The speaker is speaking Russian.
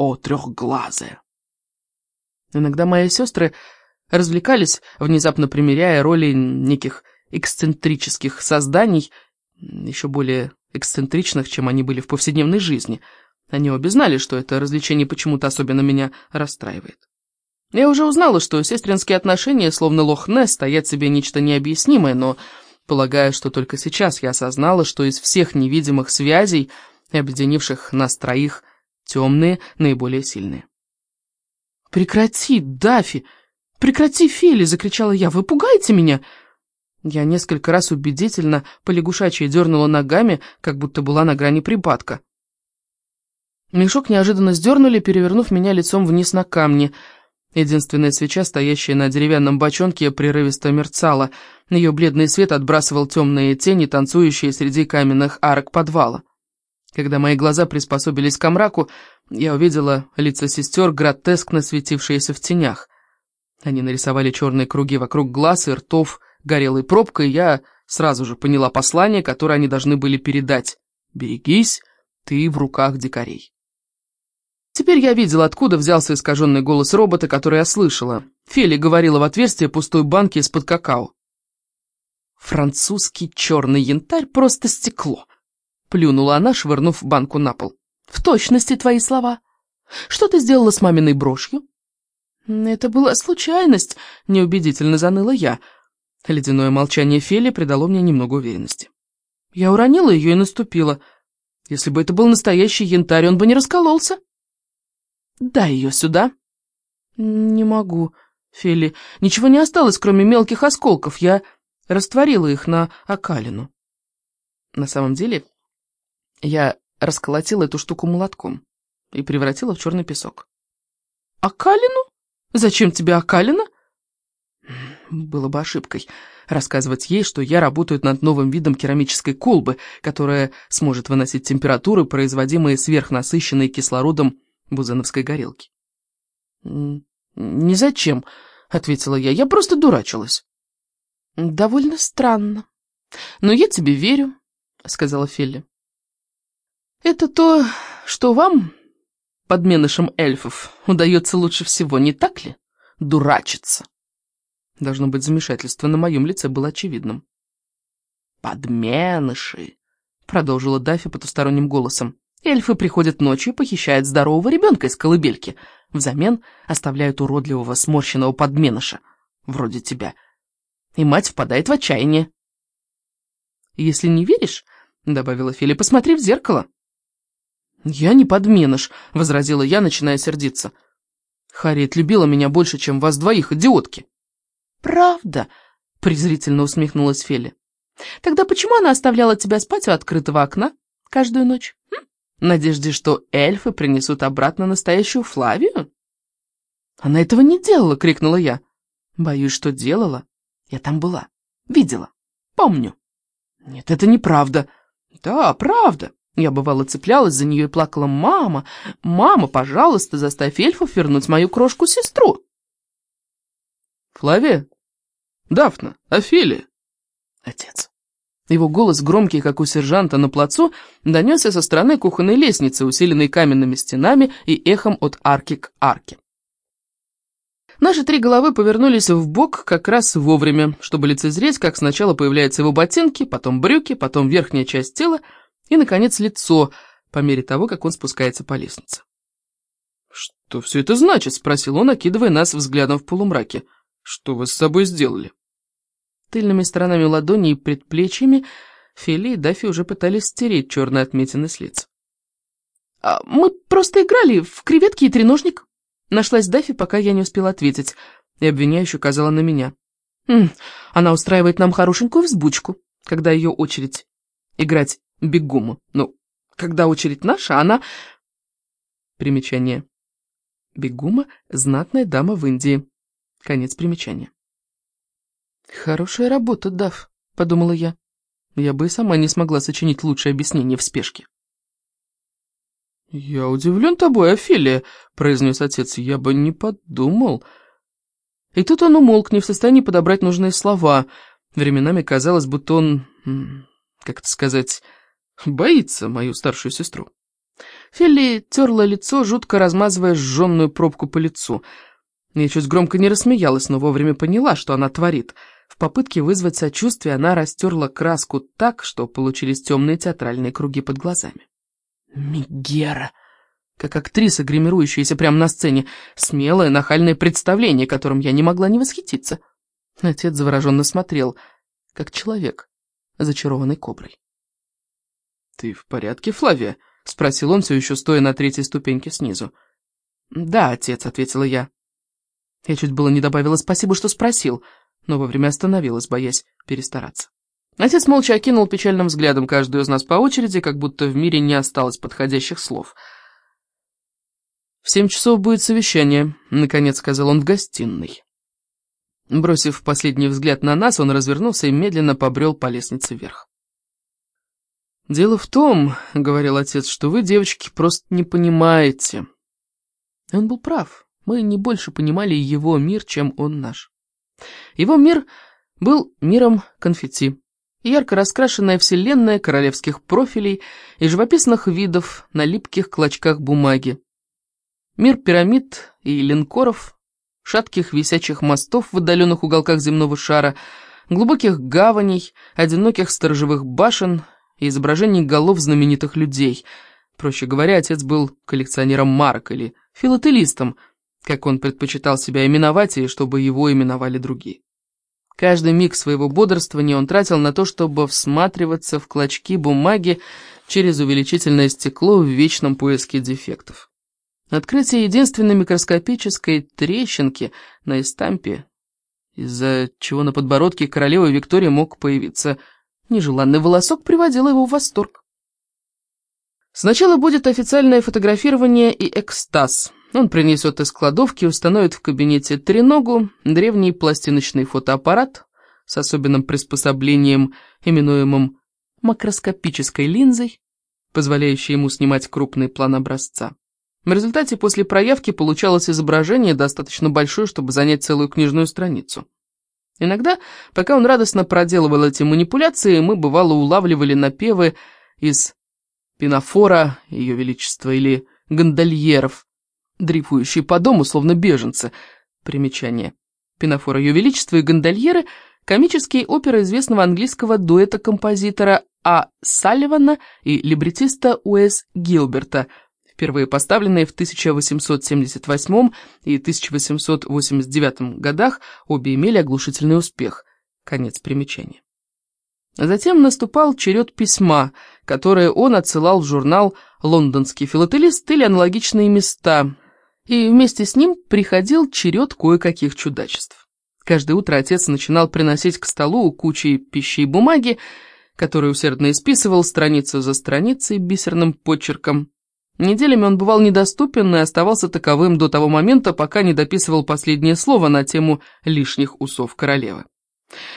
о трехглазая. Иногда мои сестры развлекались, внезапно примеряя роли неких эксцентрических созданий, еще более эксцентричных, чем они были в повседневной жизни. Они обе знали, что это развлечение почему-то особенно меня расстраивает. Я уже узнала, что сестринские отношения, словно лох-несс, стоят себе нечто необъяснимое, но полагаю, что только сейчас я осознала, что из всех невидимых связей, объединивших нас троих, темные наиболее сильные. «Прекрати, Дафи! Прекрати, Фели!» — закричала я. «Вы пугаете меня!» Я несколько раз убедительно полягушачьи дернула ногами, как будто была на грани припадка. Мешок неожиданно сдернули, перевернув меня лицом вниз на камни. Единственная свеча, стоящая на деревянном бочонке, прерывисто мерцала. Ее бледный свет отбрасывал темные тени, танцующие среди каменных арок подвала. Когда мои глаза приспособились к мраку, я увидела лица сестер, гротескно светившиеся в тенях. Они нарисовали черные круги вокруг глаз и ртов, горелой пробкой, я сразу же поняла послание, которое они должны были передать. «Берегись, ты в руках дикарей». Теперь я видела, откуда взялся искаженный голос робота, который я слышала. Фели говорила в отверстие пустой банки из-под какао. «Французский черный янтарь — просто стекло», — плюнула она, швырнув банку на пол. «В точности твои слова. Что ты сделала с маминой брошью?» «Это была случайность», — неубедительно заныла я. Ледяное молчание Фели придало мне немного уверенности. Я уронила ее и наступила. Если бы это был настоящий янтарь, он бы не раскололся. «Дай ее сюда». «Не могу, Фели. Ничего не осталось, кроме мелких осколков. Я растворила их на окалину». На самом деле, я расколотила эту штуку молотком и превратила в черный песок. «Окалину? Зачем тебе окалина?» Было бы ошибкой рассказывать ей, что я работаю над новым видом керамической колбы, которая сможет выносить температуры, производимые сверхнасыщенной кислородом бузановской горелки. «Не зачем», — ответила я, — «я просто дурачилась». «Довольно странно. Но я тебе верю», — сказала Фелли. «Это то, что вам, подменышам эльфов, удается лучше всего, не так ли? Дурачиться». Должно быть, замешательство на моем лице было очевидным. «Подменыши», — продолжила Даффи потусторонним голосом. «Эльфы приходят ночью и похищают здорового ребенка из колыбельки. Взамен оставляют уродливого сморщенного подменыша, вроде тебя. И мать впадает в отчаяние». «Если не веришь, — добавила Фили, — посмотри в зеркало». «Я не подменыш», — возразила я, начиная сердиться. «Харриет любила меня больше, чем вас двоих, идиотки». «Правда?» — презрительно усмехнулась Фели. «Тогда почему она оставляла тебя спать у открытого окна каждую ночь? Хм? Надежде, что эльфы принесут обратно настоящую Флавию?» «Она этого не делала!» — крикнула я. «Боюсь, что делала. Я там была. Видела. Помню». «Нет, это неправда». «Да, правда. Я бывало цеплялась за нее и плакала. «Мама, мама, пожалуйста, заставь эльфов вернуть мою крошку-сестру». «Флавия? Дафна? Офелия?» Отец. Его голос, громкий, как у сержанта на плацу, донесся со стороны кухонной лестницы, усиленной каменными стенами и эхом от арки к арке. Наши три головы повернулись в бок как раз вовремя, чтобы лицезреть, как сначала появляются его ботинки, потом брюки, потом верхняя часть тела и, наконец, лицо, по мере того, как он спускается по лестнице. «Что все это значит?» — спросил он, окидывая нас взглядом в полумраке. Что вы с собой сделали?» Тыльными сторонами ладони и предплечьями Фили и Даффи уже пытались стереть черные отметины с лиц. А «Мы просто играли в креветки и треножник», — нашлась Даффи, пока я не успела ответить, и обвиняюще указала на меня. «М -м, «Она устраивает нам хорошенькую взбучку, когда ее очередь играть бегуму. Ну, когда очередь наша, она...» Примечание. Бегума — знатная дама в Индии. Конец примечания. «Хорошая работа, Дав», — подумала я. Я бы и сама не смогла сочинить лучшее объяснение в спешке. «Я удивлен тобой, Офелия», — произнес отец. «Я бы не подумал». И тут он умолк, не в состоянии подобрать нужные слова. Временами казалось, будто он, как это сказать, боится мою старшую сестру. Фелли терла лицо, жутко размазывая сжженную пробку по лицу. Я чуть громко не рассмеялась, но вовремя поняла, что она творит. В попытке вызвать сочувствие она растерла краску так, что получились темные театральные круги под глазами. Мигера! Как актриса, гримирующаяся прямо на сцене. Смелое, нахальное представление, которым я не могла не восхититься. Отец завороженно смотрел, как человек, зачарованный коброй. «Ты в порядке, Флавия?» — спросил он, все еще стоя на третьей ступеньке снизу. «Да, отец», — ответила я. Я чуть было не добавила «спасибо, что спросил», но вовремя остановилась, боясь перестараться. Отец молча окинул печальным взглядом каждую из нас по очереди, как будто в мире не осталось подходящих слов. «В семь часов будет совещание», — наконец сказал он в гостиной. Бросив последний взгляд на нас, он развернулся и медленно побрел по лестнице вверх. «Дело в том, — говорил отец, — что вы, девочки, просто не понимаете». Он был прав. Мы не больше понимали его мир, чем он наш. Его мир был миром конфетти. Ярко раскрашенная вселенная королевских профилей и живописных видов на липких клочках бумаги. Мир пирамид и линкоров, шатких висячих мостов в отдаленных уголках земного шара, глубоких гаваней, одиноких сторожевых башен — и изображений голов знаменитых людей. Проще говоря, отец был коллекционером марок или филателистом, как он предпочитал себя именовать, и чтобы его именовали другие. Каждый миг своего бодрствования он тратил на то, чтобы всматриваться в клочки бумаги через увеличительное стекло в вечном поиске дефектов. Открытие единственной микроскопической трещинки на эстампе, из-за чего на подбородке королевы Виктории мог появиться Нежеланный волосок приводил его в восторг. Сначала будет официальное фотографирование и экстаз. Он принесет из кладовки и установит в кабинете треногу, древний пластиночный фотоаппарат с особенным приспособлением, именуемым макроскопической линзой, позволяющей ему снимать крупный план образца. В результате после проявки получалось изображение достаточно большое, чтобы занять целую книжную страницу. Иногда, пока он радостно проделывал эти манипуляции, мы, бывало, улавливали напевы из пинофора, ее величества, или гондольеров, дрейфующие по дому, словно беженцы. Примечание. Пинофор ее величества и гондольеры — комические оперы известного английского дуэта композитора А. Салливана и либретиста Уэс Гилберта — впервые поставленные в 1878 и 1889 годах, обе имели оглушительный успех. Конец примечания. Затем наступал черед письма, которое он отсылал в журнал «Лондонский филателист» или аналогичные места, и вместе с ним приходил черед кое-каких чудачеств. Каждое утро отец начинал приносить к столу кучей пищи и бумаги, которые усердно исписывал страницу за страницей бисерным почерком, Неделями он бывал недоступен и оставался таковым до того момента, пока не дописывал последнее слово на тему лишних усов королевы.